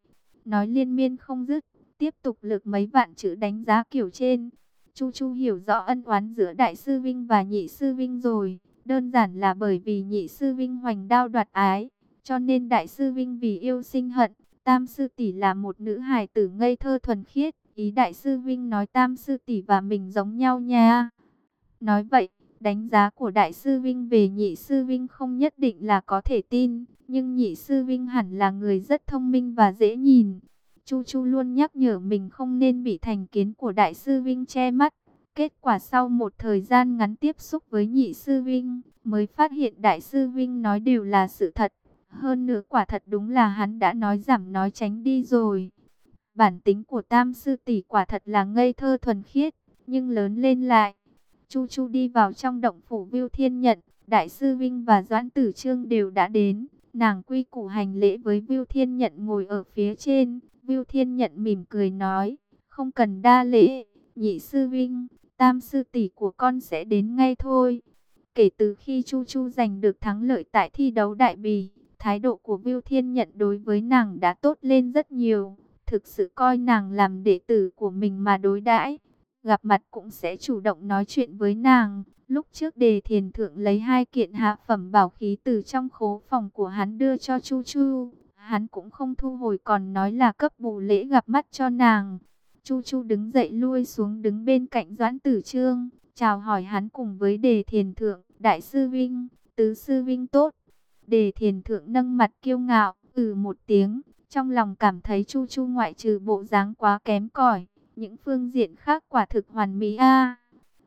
A: Nói liên miên không dứt, tiếp tục lực mấy vạn chữ đánh giá kiểu trên. Chu Chu hiểu rõ ân oán giữa Đại sư Vinh và Nhị sư Vinh rồi. Đơn giản là bởi vì Nhị sư Vinh hoành đao đoạt ái, cho nên Đại sư Vinh vì yêu sinh hận. Tam sư tỷ là một nữ hài tử ngây thơ thuần khiết, ý Đại sư Vinh nói Tam sư tỷ và mình giống nhau nha. Nói vậy, đánh giá của Đại sư Vinh về Nhị sư Vinh không nhất định là có thể tin, nhưng Nhị sư Vinh hẳn là người rất thông minh và dễ nhìn. Chu Chu luôn nhắc nhở mình không nên bị thành kiến của Đại sư Vinh che mắt. Kết quả sau một thời gian ngắn tiếp xúc với Nhị sư Vinh, mới phát hiện Đại sư Vinh nói đều là sự thật. Hơn nữa quả thật đúng là hắn đã nói giảm nói tránh đi rồi. Bản tính của Tam sư tỷ quả thật là ngây thơ thuần khiết, nhưng lớn lên lại. Chu Chu đi vào trong động phủ Viu Thiên Nhận, Đại sư Vinh và Doãn Tử Trương đều đã đến. Nàng quy củ hành lễ với Viu Thiên Nhận ngồi ở phía trên, Viu Thiên Nhận mỉm cười nói, không cần đa lễ, nhị sư vinh, tam sư tỷ của con sẽ đến ngay thôi. Kể từ khi Chu Chu giành được thắng lợi tại thi đấu đại bì, thái độ của Viu Thiên Nhận đối với nàng đã tốt lên rất nhiều, thực sự coi nàng làm đệ tử của mình mà đối đãi. Gặp mặt cũng sẽ chủ động nói chuyện với nàng. Lúc trước đề thiền thượng lấy hai kiện hạ phẩm bảo khí từ trong khố phòng của hắn đưa cho Chu Chu hắn cũng không thu hồi còn nói là cấp bù lễ gặp mắt cho nàng. Chu Chu đứng dậy lui xuống đứng bên cạnh Doãn Tử Trương, chào hỏi hắn cùng với Đề Thiền Thượng, Đại sư Vinh, Tứ sư Vinh tốt. Đề Thiền Thượng nâng mặt kiêu ngạo, ừ một tiếng, trong lòng cảm thấy Chu Chu ngoại trừ bộ dáng quá kém cỏi, những phương diện khác quả thực hoàn mỹ a.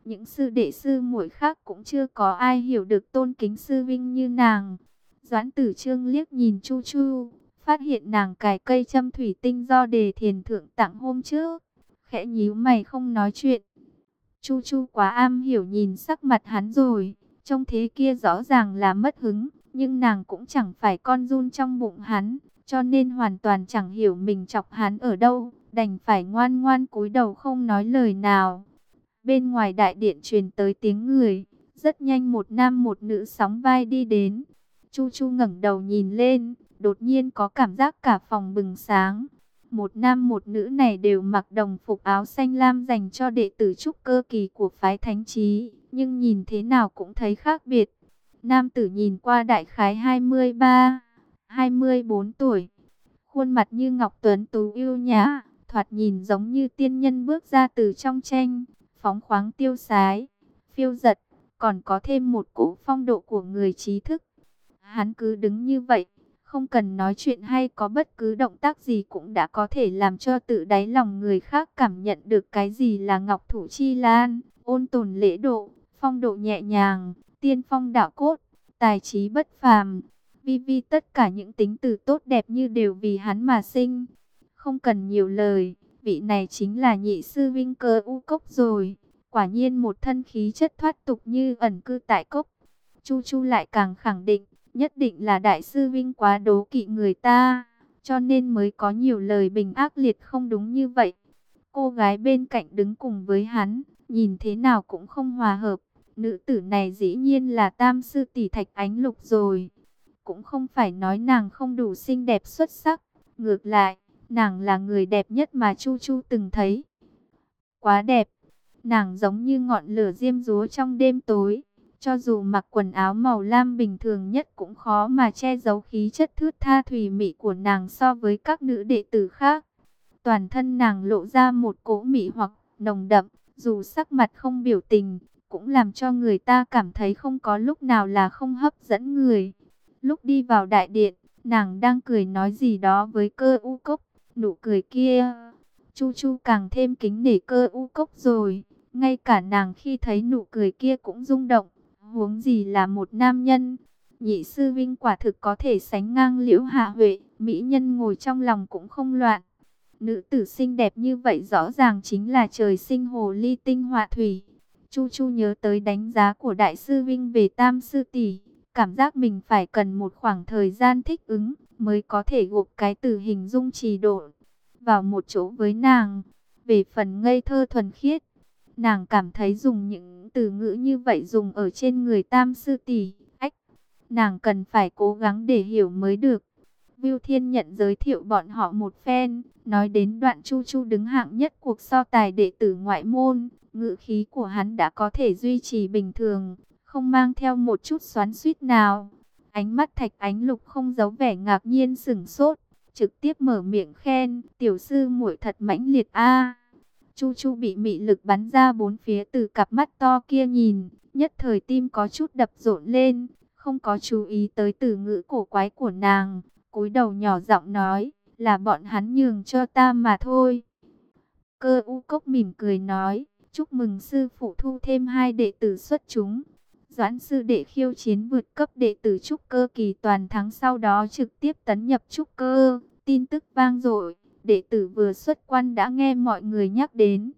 A: Những sư đệ sư muội khác cũng chưa có ai hiểu được tôn kính sư Vinh như nàng. Doãn Tử Trương liếc nhìn Chu Chu, phát hiện nàng cài cây châm thủy tinh do đề thiền thượng tặng hôm trước. Khẽ nhíu mày không nói chuyện. Chu Chu quá am hiểu nhìn sắc mặt hắn rồi. Trong thế kia rõ ràng là mất hứng. Nhưng nàng cũng chẳng phải con run trong bụng hắn. Cho nên hoàn toàn chẳng hiểu mình chọc hắn ở đâu. Đành phải ngoan ngoan cúi đầu không nói lời nào. Bên ngoài đại điện truyền tới tiếng người. Rất nhanh một nam một nữ sóng vai đi đến. Chu Chu ngẩng đầu nhìn lên, đột nhiên có cảm giác cả phòng bừng sáng. Một nam một nữ này đều mặc đồng phục áo xanh lam dành cho đệ tử trúc cơ kỳ của phái thánh trí, nhưng nhìn thế nào cũng thấy khác biệt. Nam tử nhìn qua đại khái 23, 24 tuổi, khuôn mặt như ngọc tuấn tú yêu nhã, thoạt nhìn giống như tiên nhân bước ra từ trong tranh, phóng khoáng tiêu sái, phiêu giật, còn có thêm một cỗ phong độ của người trí thức. Hắn cứ đứng như vậy, không cần nói chuyện hay có bất cứ động tác gì cũng đã có thể làm cho tự đáy lòng người khác cảm nhận được cái gì là Ngọc Thủ Chi Lan, ôn tồn lễ độ, phong độ nhẹ nhàng, tiên phong đạo cốt, tài trí bất phàm. Vi vi tất cả những tính từ tốt đẹp như đều vì hắn mà sinh. Không cần nhiều lời, vị này chính là nhị sư vinh cơ u cốc rồi. Quả nhiên một thân khí chất thoát tục như ẩn cư tại cốc. Chu Chu lại càng khẳng định, nhất định là đại sư Vinh quá đố kỵ người ta. cho nên mới có nhiều lời bình ác liệt không đúng như vậy. Cô gái bên cạnh đứng cùng với hắn, nhìn thế nào cũng không hòa hợp. Nữ tử này dĩ nhiên là tam sư tỷ thạch ánh lục rồi. Cũng không phải nói nàng không đủ xinh đẹp xuất sắc. Ngược lại, nàng là người đẹp nhất mà Chu Chu từng thấy. Quá đẹp, nàng giống như ngọn lửa diêm rúa trong đêm tối. Cho dù mặc quần áo màu lam bình thường nhất cũng khó mà che giấu khí chất thướt tha thùy mị của nàng so với các nữ đệ tử khác. Toàn thân nàng lộ ra một cỗ mị hoặc nồng đậm, dù sắc mặt không biểu tình, cũng làm cho người ta cảm thấy không có lúc nào là không hấp dẫn người. Lúc đi vào đại điện, nàng đang cười nói gì đó với cơ u cốc, nụ cười kia. Chu Chu càng thêm kính nể cơ u cốc rồi, ngay cả nàng khi thấy nụ cười kia cũng rung động, huống gì là một nam nhân. Nhị sư vinh quả thực có thể sánh ngang liễu hạ huệ, mỹ nhân ngồi trong lòng cũng không loạn. Nữ tử xinh đẹp như vậy rõ ràng chính là trời sinh hồ ly tinh họa thủy. Chu Chu nhớ tới đánh giá của Đại sư Vinh về Tam Sư Tỷ, cảm giác mình phải cần một khoảng thời gian thích ứng mới có thể gộp cái từ hình dung trì độ vào một chỗ với nàng. Về phần ngây thơ thuần khiết, nàng cảm thấy dùng những từ ngữ như vậy dùng ở trên người Tam Sư Tỷ, ách, nàng cần phải cố gắng để hiểu mới được. Viu Thiên nhận giới thiệu bọn họ một phen, nói đến đoạn Chu Chu đứng hạng nhất cuộc so tài đệ tử ngoại môn, ngữ khí của hắn đã có thể duy trì bình thường, không mang theo một chút xoắn suýt nào. Ánh mắt thạch ánh lục không giấu vẻ ngạc nhiên sửng sốt, trực tiếp mở miệng khen, tiểu sư muội thật mãnh liệt a. Chu Chu bị mị lực bắn ra bốn phía từ cặp mắt to kia nhìn, nhất thời tim có chút đập rộn lên, không có chú ý tới từ ngữ cổ quái của nàng, cúi đầu nhỏ giọng nói, là bọn hắn nhường cho ta mà thôi. Cơ u cốc mỉm cười nói, chúc mừng sư phụ thu thêm hai đệ tử xuất chúng. Doãn sư đệ khiêu chiến vượt cấp đệ tử trúc cơ kỳ toàn thắng sau đó trực tiếp tấn nhập trúc cơ. Tin tức vang dội, đệ tử vừa xuất quan đã nghe mọi người nhắc đến.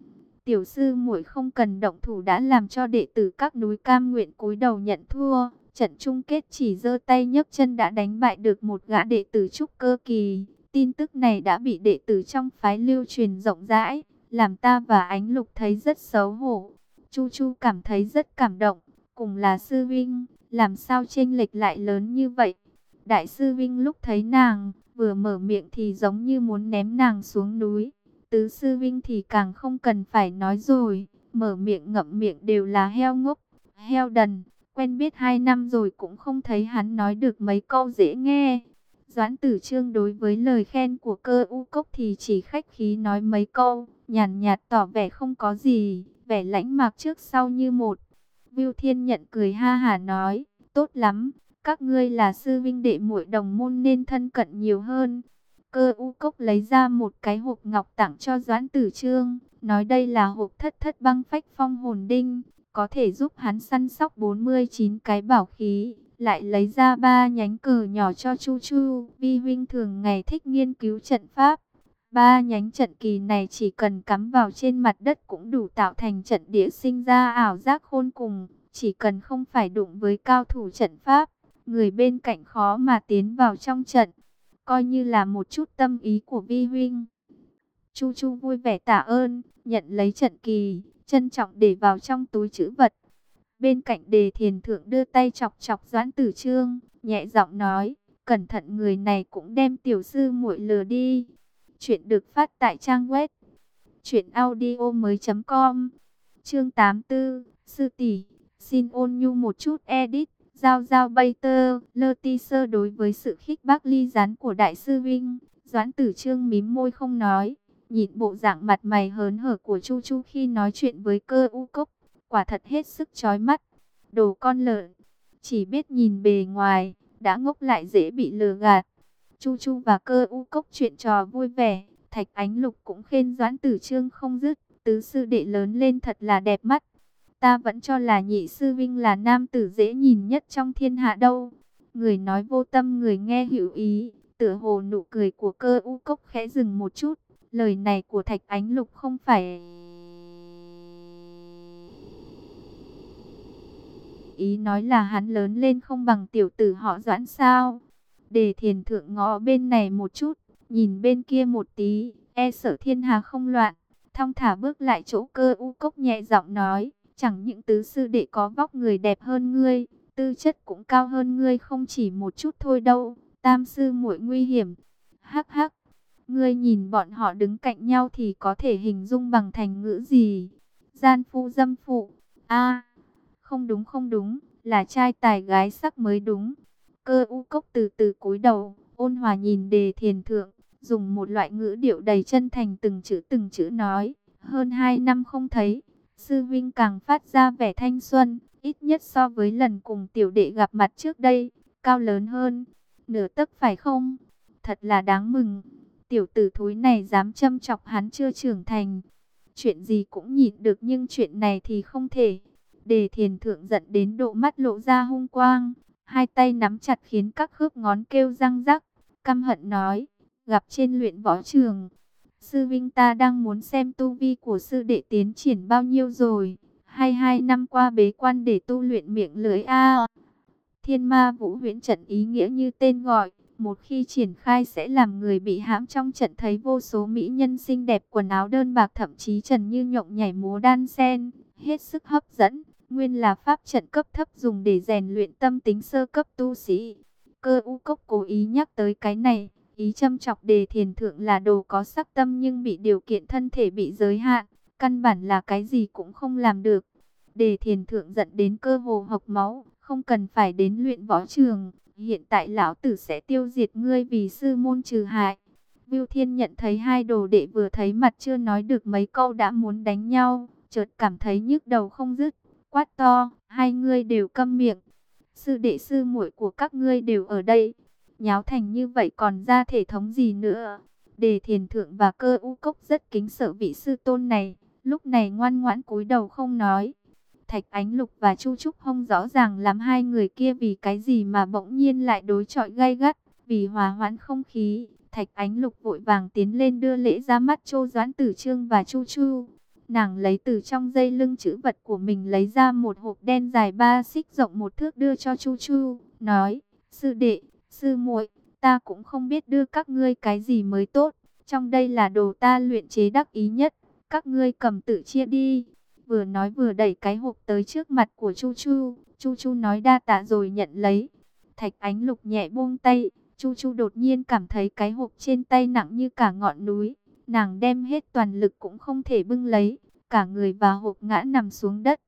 A: Tiểu sư muội không cần động thủ đã làm cho đệ tử các núi cam nguyện cúi đầu nhận thua. Trận chung kết chỉ giơ tay nhấc chân đã đánh bại được một gã đệ tử trúc cơ kỳ. Tin tức này đã bị đệ tử trong phái lưu truyền rộng rãi, làm ta và ánh lục thấy rất xấu hổ. Chu Chu cảm thấy rất cảm động, cùng là sư vinh, làm sao chênh lệch lại lớn như vậy. Đại sư vinh lúc thấy nàng, vừa mở miệng thì giống như muốn ném nàng xuống núi. Tứ sư vinh thì càng không cần phải nói rồi, mở miệng ngậm miệng đều là heo ngốc, heo đần. Quen biết hai năm rồi cũng không thấy hắn nói được mấy câu dễ nghe. Doãn tử trương đối với lời khen của cơ u cốc thì chỉ khách khí nói mấy câu, nhàn nhạt tỏ vẻ không có gì, vẻ lãnh mạc trước sau như một. Viu Thiên nhận cười ha hà nói, tốt lắm, các ngươi là sư vinh đệ muội đồng môn nên thân cận nhiều hơn. Cơ u cốc lấy ra một cái hộp ngọc tặng cho Doãn Tử Trương, nói đây là hộp thất thất băng phách phong hồn đinh, có thể giúp hắn săn sóc 49 cái bảo khí, lại lấy ra ba nhánh cờ nhỏ cho Chu Chu. Vi huynh thường ngày thích nghiên cứu trận pháp. Ba nhánh trận kỳ này chỉ cần cắm vào trên mặt đất cũng đủ tạo thành trận địa sinh ra ảo giác khôn cùng. Chỉ cần không phải đụng với cao thủ trận pháp, người bên cạnh khó mà tiến vào trong trận. Coi như là một chút tâm ý của Vi huynh. Chu Chu vui vẻ tạ ơn, nhận lấy trận kỳ, trân trọng để vào trong túi chữ vật. Bên cạnh đề thiền thượng đưa tay chọc chọc doãn tử trương, nhẹ giọng nói, cẩn thận người này cũng đem tiểu sư muội lừa đi. Chuyện được phát tại trang web truyệnaudiomoi.com. Chương 84, sư tỷ, xin ôn nhu một chút edit. Giao giao bay tơ, lơ ti sơ đối với sự khích bác ly rán của đại sư Vinh, Doãn tử trương mím môi không nói, nhìn bộ dạng mặt mày hớn hở của Chu Chu khi nói chuyện với cơ u cốc, quả thật hết sức chói mắt. Đồ con lợn, chỉ biết nhìn bề ngoài, đã ngốc lại dễ bị lừa gạt. Chu Chu và cơ u cốc chuyện trò vui vẻ, Thạch Ánh Lục cũng khen Doãn Tử Trương không dứt, tứ sư đệ lớn lên thật là đẹp mắt. Ta vẫn cho là nhị sư vinh là nam tử dễ nhìn nhất trong thiên hạ đâu. Người nói vô tâm người nghe hữu ý, tựa hồ nụ cười của cơ u cốc khẽ dừng một chút. Lời này của Thạch Ánh Lục không phải... Ý nói là hắn lớn lên không bằng tiểu tử họ doãn sao. Để thiền thượng ngõ bên này một chút, nhìn bên kia một tí, e sợ thiên hà không loạn, thong thả bước lại chỗ cơ u cốc nhẹ giọng nói, chẳng những tứ sư đệ có vóc người đẹp hơn ngươi, tư chất cũng cao hơn ngươi không chỉ một chút thôi đâu, tam sư muội nguy hiểm, hắc hắc, ngươi nhìn bọn họ đứng cạnh nhau thì có thể hình dung bằng thành ngữ gì, gian phu dâm phụ, a. Không đúng không đúng, là trai tài gái sắc mới đúng, cơ u cốc từ từ cúi đầu, ôn hòa nhìn đề thiền thượng, dùng một loại ngữ điệu đầy chân thành từng chữ từng chữ nói, hơn hai năm không thấy, sư vinh càng phát ra vẻ thanh xuân, ít nhất so với lần cùng tiểu đệ gặp mặt trước đây, cao lớn hơn, nửa tấc phải không? Thật là đáng mừng, tiểu tử thúi này dám châm chọc hắn chưa trưởng thành, chuyện gì cũng nhịn được nhưng chuyện này thì không thể. Đề thiền thượng giận đến độ mắt lộ ra hung quang, hai tay nắm chặt khiến các khớp ngón kêu răng rắc, căm hận nói, gặp trên luyện võ trường. Sư Vinh ta đang muốn xem tu vi của sư đệ tiến triển bao nhiêu rồi, hai hai năm qua bế quan để tu luyện miệng lưới A. Thiên ma vũ huyễn trận ý nghĩa như tên gọi, một khi triển khai sẽ làm người bị hãm trong trận thấy vô số mỹ nhân xinh đẹp quần áo đơn bạc thậm chí trần như nhộng nhảy múa đan sen, hết sức hấp dẫn. Nguyên là pháp trận cấp thấp dùng để rèn luyện tâm tính sơ cấp tu sĩ. Cơ u cốc cố ý nhắc tới cái này, ý châm chọc đề thiền thượng là đồ có sắc tâm nhưng bị điều kiện thân thể bị giới hạn, căn bản là cái gì cũng không làm được. Đề thiền thượng giận đến cơ hồ học máu, không cần phải đến luyện võ trường, hiện tại lão tử sẽ tiêu diệt ngươi vì sư môn trừ hại. Viu Thiên nhận thấy hai đồ đệ vừa thấy mặt chưa nói được mấy câu đã muốn đánh nhau, chợt cảm thấy nhức đầu không dứt, quát to, hai ngươi đều câm miệng. Sư đệ sư muội của các ngươi đều ở đây, nháo thành như vậy còn ra thể thống gì nữa. Đề thiền thượng và cơ u cốc rất kính sợ vị sư tôn này, lúc này ngoan ngoãn cúi đầu không nói. Thạch Ánh Lục và Chu Trúc không rõ ràng làm hai người kia vì cái gì mà bỗng nhiên lại đối chọi gay gắt, vì hòa hoãn không khí. Thạch Ánh Lục vội vàng tiến lên đưa lễ ra mắt Châu Doãn Tử Trương và Chu Chu. Nàng lấy từ trong dây lưng chữ vật của mình lấy ra một hộp đen dài ba xích rộng một thước đưa cho Chu Chu, nói: "Sư đệ, sư muội, ta cũng không biết đưa các ngươi cái gì mới tốt, trong đây là đồ ta luyện chế đắc ý nhất, các ngươi cầm tự chia đi." Vừa nói vừa đẩy cái hộp tới trước mặt của Chu Chu. Chu Chu nói đa tạ rồi nhận lấy. Thạch ánh lục nhẹ buông tay. Chu Chu đột nhiên cảm thấy cái hộp trên tay nặng như cả ngọn núi. Nàng đem hết toàn lực cũng không thể bưng lấy. Cả người và hộp ngã nằm xuống đất.